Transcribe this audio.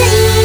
see